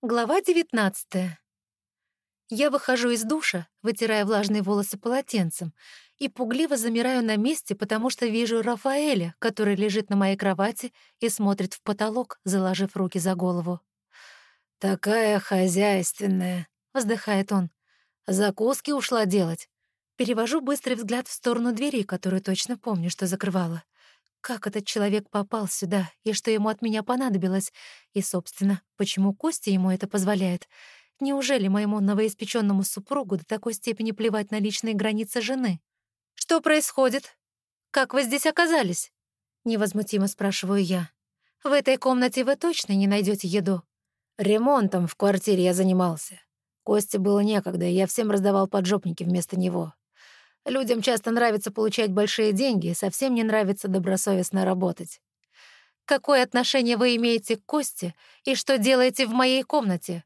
Глава 19. Я выхожу из душа, вытирая влажные волосы полотенцем, и пугливо замираю на месте, потому что вижу Рафаэля, который лежит на моей кровати и смотрит в потолок, заложив руки за голову. «Такая хозяйственная», — вздыхает он. «Закуски ушла делать». Перевожу быстрый взгляд в сторону двери, которую точно помню, что закрывала. Как этот человек попал сюда, и что ему от меня понадобилось? И, собственно, почему Костя ему это позволяет? Неужели моему новоиспеченному супругу до такой степени плевать на личные границы жены? «Что происходит? Как вы здесь оказались?» Невозмутимо спрашиваю я. «В этой комнате вы точно не найдете еду?» «Ремонтом в квартире я занимался. Косте было некогда, и я всем раздавал поджопники вместо него. Людям часто нравится получать большие деньги, совсем не нравится добросовестно работать. «Какое отношение вы имеете к Косте и что делаете в моей комнате?»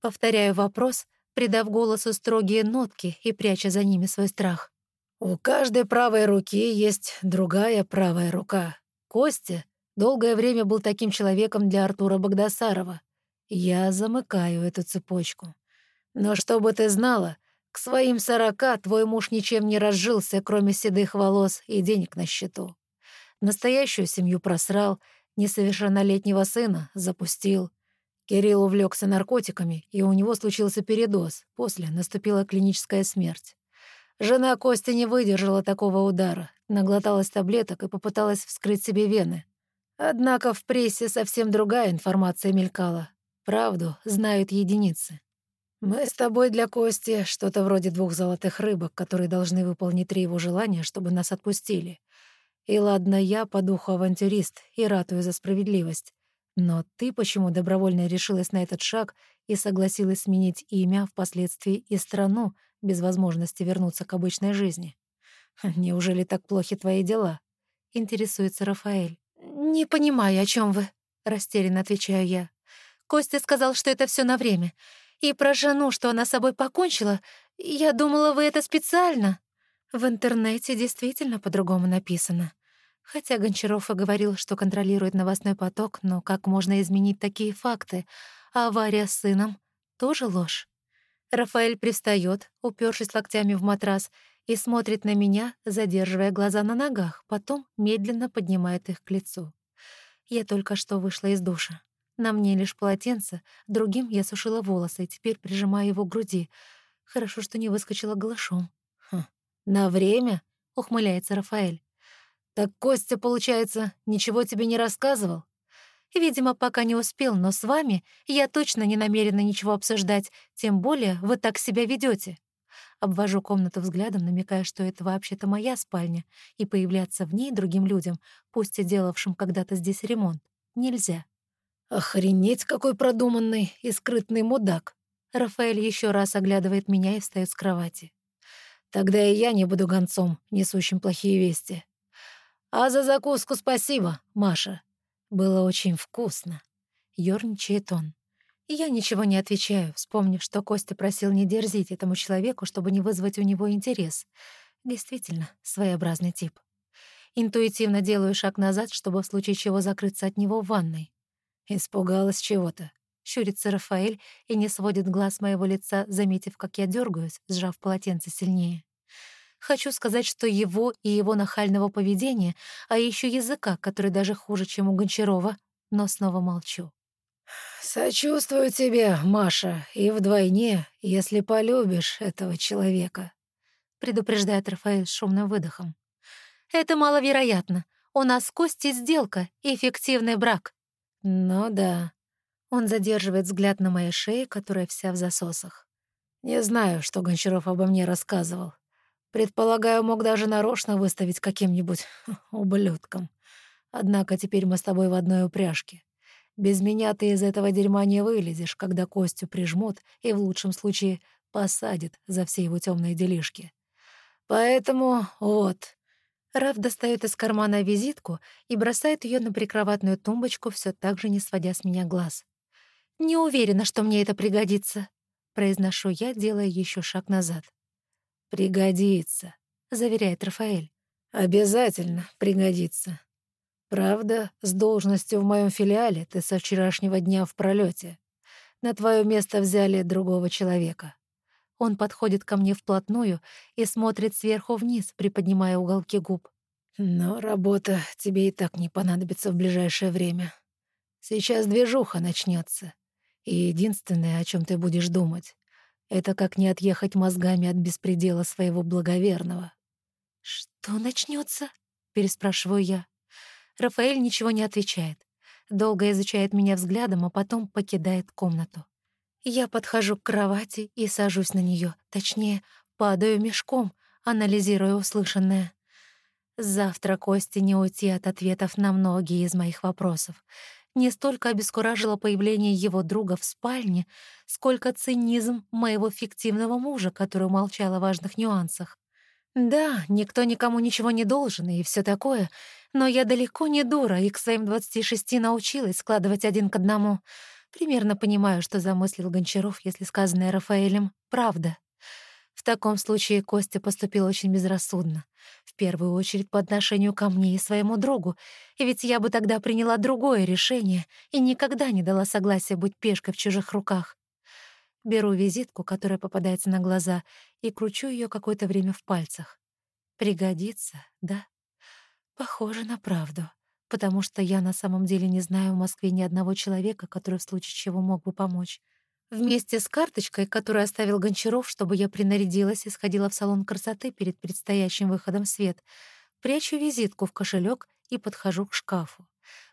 Повторяю вопрос, придав голосу строгие нотки и пряча за ними свой страх. «У каждой правой руки есть другая правая рука. Костя долгое время был таким человеком для Артура Богдасарова. Я замыкаю эту цепочку. Но чтобы ты знала, к своим сорока твой муж ничем не разжился, кроме седых волос и денег на счету. Настоящую семью просрал, несовершеннолетнего сына запустил. Кирилл увлекся наркотиками, и у него случился передоз. После наступила клиническая смерть. Жена Кости не выдержала такого удара, наглоталась таблеток и попыталась вскрыть себе вены. Однако в прессе совсем другая информация мелькала. Правду знают единицы. «Мы с тобой для Кости что-то вроде двух золотых рыбок, которые должны выполнить три его желания, чтобы нас отпустили. И ладно, я по духу авантюрист и ратую за справедливость. Но ты почему добровольно решилась на этот шаг и согласилась сменить имя, впоследствии и страну, без возможности вернуться к обычной жизни? Неужели так плохи твои дела?» — интересуется Рафаэль. «Не понимаю, о чем вы», — растерянно отвечаю я. «Костя сказал, что это все на время». И про жену, что она собой покончила, я думала, вы это специально. В интернете действительно по-другому написано. Хотя Гончаров и говорил, что контролирует новостной поток, но как можно изменить такие факты? Авария с сыном — тоже ложь. Рафаэль пристает, упершись локтями в матрас, и смотрит на меня, задерживая глаза на ногах, потом медленно поднимает их к лицу. Я только что вышла из душа. На мне лишь полотенце, другим я сушила волосы и теперь прижимаю его к груди. Хорошо, что не выскочила голышом. Хм, «На время?» — ухмыляется Рафаэль. «Так Костя, получается, ничего тебе не рассказывал?» «Видимо, пока не успел, но с вами я точно не намерена ничего обсуждать, тем более вы так себя ведете. Обвожу комнату взглядом, намекая, что это вообще-то моя спальня, и появляться в ней другим людям, пусть и делавшим когда-то здесь ремонт, нельзя. Охренеть, какой продуманный и скрытный мудак. Рафаэль еще раз оглядывает меня и встает с кровати. Тогда и я не буду гонцом, несущим плохие вести. А за закуску спасибо, Маша. Было очень вкусно. Ёрничает он. я ничего не отвечаю, вспомнив, что Костя просил не дерзить этому человеку, чтобы не вызвать у него интерес. Действительно, своеобразный тип. Интуитивно делаю шаг назад, чтобы в случае чего закрыться от него в ванной. Испугалась чего-то. Щурится Рафаэль и не сводит глаз моего лица, заметив, как я дергаюсь, сжав полотенце сильнее. Хочу сказать, что его и его нахального поведения, а еще языка, который даже хуже, чем у Гончарова, но снова молчу. «Сочувствую тебе, Маша, и вдвойне, если полюбишь этого человека», — предупреждает Рафаэль шумным выдохом. «Это маловероятно. У нас с Костей сделка и фиктивный брак. «Ну да». Он задерживает взгляд на моей шее, которая вся в засосах. «Не знаю, что Гончаров обо мне рассказывал. Предполагаю, мог даже нарочно выставить каким-нибудь ублюдком. Однако теперь мы с тобой в одной упряжке. Без меня ты из этого дерьма не вылезешь, когда Костю прижмут и в лучшем случае посадят за все его темные делишки. Поэтому вот, Раф достает из кармана визитку и бросает ее на прикроватную тумбочку, все так же не сводя с меня глаз. «Не уверена, что мне это пригодится», — произношу я, делая еще шаг назад. «Пригодится», — заверяет Рафаэль. «Обязательно пригодится. Правда, с должностью в моем филиале ты со вчерашнего дня в пролете. На твое место взяли другого человека. Он подходит ко мне вплотную и смотрит сверху вниз, приподнимая уголки губ. Но работа тебе и так не понадобится в ближайшее время. Сейчас движуха начнется, и единственное, о чем ты будешь думать, это как не отъехать мозгами от беспредела своего благоверного. «Что начнется? переспрашиваю я. Рафаэль ничего не отвечает. Долго изучает меня взглядом, а потом покидает комнату. Я подхожу к кровати и сажусь на нее, точнее, падаю мешком, анализируя услышанное. Завтра Кости не уйти от ответов на многие из моих вопросов. Не столько обескуражило появление его друга в спальне, сколько цинизм моего фиктивного мужа, который молчал о важных нюансах. Да, никто никому ничего не должен и все такое, но я далеко не дура и к своим 26 научилась складывать один к одному. Примерно понимаю, что замыслил Гончаров, если сказанное Рафаэлем — правда. В таком случае Костя поступил очень безрассудно. В первую очередь по отношению ко мне и своему другу, и ведь я бы тогда приняла другое решение и никогда не дала согласия быть пешкой в чужих руках. Беру визитку, которая попадается на глаза, и кручу ее какое-то время в пальцах. Пригодится, да? Похоже на правду, потому что я на самом деле не знаю в Москве ни одного человека, который в случае чего мог бы помочь. Вместе с карточкой, которую оставил Гончаров, чтобы я принарядилась и сходила в салон красоты перед предстоящим выходом в свет, прячу визитку в кошелек и подхожу к шкафу.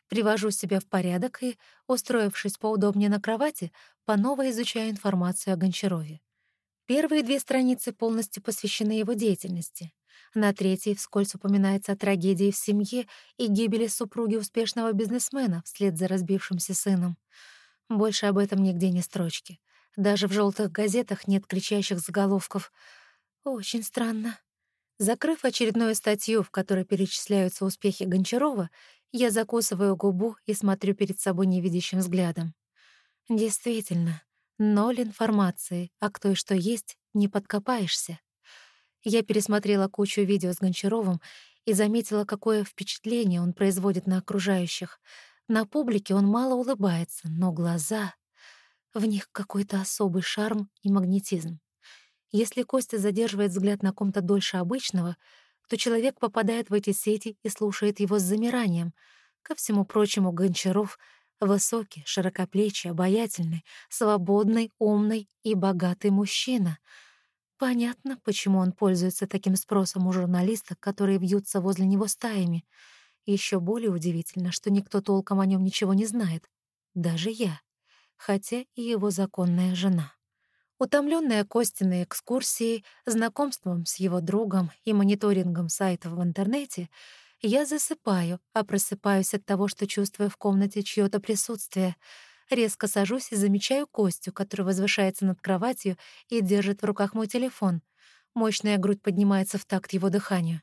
Привожу себя в порядок и, устроившись поудобнее на кровати, по новой изучаю информацию о Гончарове. Первые две страницы полностью посвящены его деятельности. На третьей вскользь упоминается о трагедии в семье и гибели супруги успешного бизнесмена вслед за разбившимся сыном. Больше об этом нигде не строчки. Даже в желтых газетах нет кричащих заголовков. Очень странно. Закрыв очередную статью, в которой перечисляются успехи Гончарова, я закусываю губу и смотрю перед собой невидящим взглядом. Действительно, ноль информации, а кто и что есть, не подкопаешься. Я пересмотрела кучу видео с Гончаровым и заметила, какое впечатление он производит на окружающих. На публике он мало улыбается, но глаза... В них какой-то особый шарм и магнетизм. Если Костя задерживает взгляд на ком-то дольше обычного — то человек попадает в эти сети и слушает его с замиранием. Ко всему прочему, Гончаров — высокий, широкоплечий, обаятельный, свободный, умный и богатый мужчина. Понятно, почему он пользуется таким спросом у журналистов, которые вьются возле него стаями. Еще более удивительно, что никто толком о нем ничего не знает. Даже я. Хотя и его законная жена. Утомленная Костиной экскурсией, знакомством с его другом и мониторингом сайтов в интернете, я засыпаю, а просыпаюсь от того, что чувствую в комнате чьё-то присутствие. Резко сажусь и замечаю Костю, который возвышается над кроватью и держит в руках мой телефон. Мощная грудь поднимается в такт его дыханию.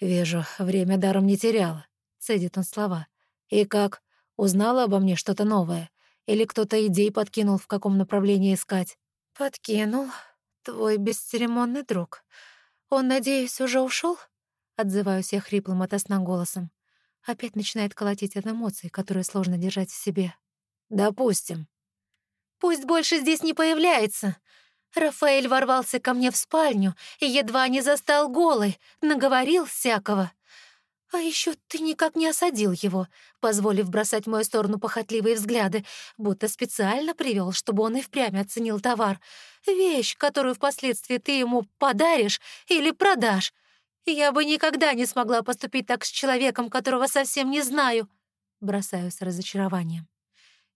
«Вижу, время даром не теряла», — цедит он слова. «И как? Узнала обо мне что-то новое? Или кто-то идей подкинул, в каком направлении искать?» «Подкинул. Твой бесцеремонный друг. Он, надеюсь, уже ушел? Отзываюсь я хриплым от сна голосом. Опять начинает колотить от эмоций, которые сложно держать в себе. «Допустим». «Пусть больше здесь не появляется. Рафаэль ворвался ко мне в спальню и едва не застал голой, наговорил всякого. А еще ты никак не осадил его, позволив бросать в мою сторону похотливые взгляды, будто специально привел, чтобы он и впрямь оценил товар. Вещь, которую впоследствии ты ему подаришь или продашь. Я бы никогда не смогла поступить так с человеком, которого совсем не знаю. Бросаю с разочарованием.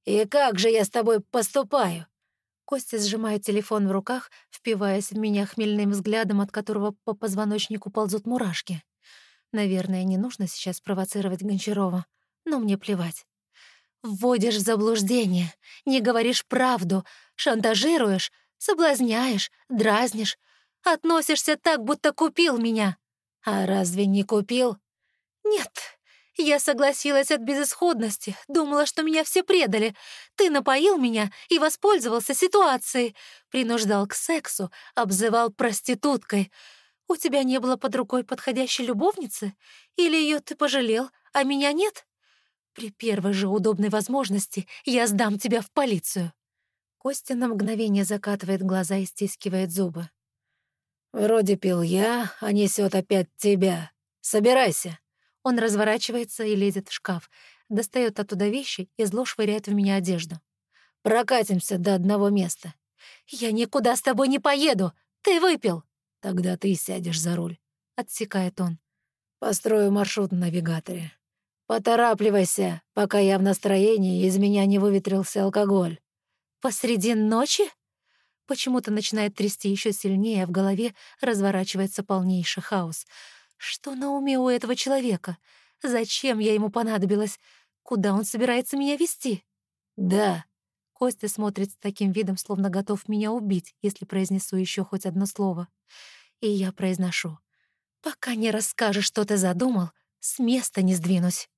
«И как же я с тобой поступаю?» Костя сжимает телефон в руках, впиваясь в меня хмельным взглядом, от которого по позвоночнику ползут мурашки. Наверное, не нужно сейчас провоцировать Гончарова, но мне плевать. Вводишь в заблуждение, не говоришь правду, шантажируешь, соблазняешь, дразнишь, относишься так, будто купил меня. А разве не купил? Нет, я согласилась от безысходности, думала, что меня все предали. Ты напоил меня и воспользовался ситуацией, принуждал к сексу, обзывал проституткой — у тебя не было под рукой подходящей любовницы? Или ее ты пожалел, а меня нет? При первой же удобной возможности я сдам тебя в полицию». Костя на мгновение закатывает глаза и стискивает зубы. «Вроде пил я, а несет опять тебя. Собирайся». Он разворачивается и лезет в шкаф, достает оттуда вещи и зло швыряет в меня одежду. «Прокатимся до одного места». «Я никуда с тобой не поеду! Ты выпил!» «Тогда ты сядешь за руль», — отсекает он. «Построю маршрут на навигаторе. Поторапливайся, пока я в настроении, и из меня не выветрился алкоголь». «Посреди ночи?» Почему-то начинает трясти еще сильнее, а в голове разворачивается полнейший хаос. Что на уме у этого человека? Зачем я ему понадобилась? Куда он собирается меня вести? «Да». Костя смотрит с таким видом, словно готов меня убить, если произнесу еще хоть одно слово. И я произношу. «Пока не расскажешь, что ты задумал, с места не сдвинусь».